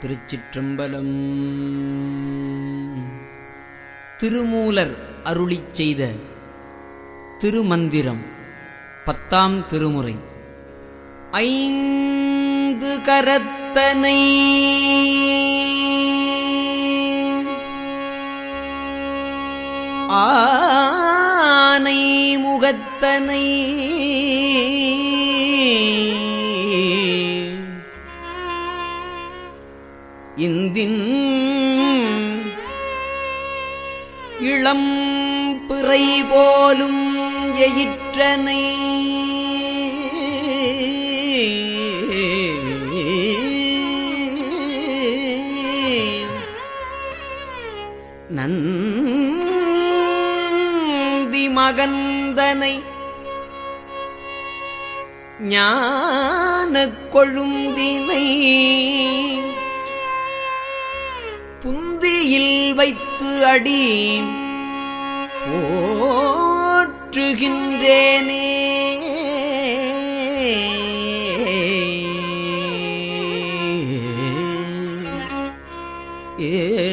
திருச்சிற்றம்பலம். திருமூலர் அருளி செய்த திருமந்திரம் பத்தாம் திருமுறை. ஐந்து கரத்தனை ஆனை முகத்தனை இந்தின் இளம் பிறை போலும் எயிற்றனை. நந்தி மகந்தனை ஞான கொழுந்தினை புந்தியில் வைத்து அடி போற்றுகின்றேனே. ஏ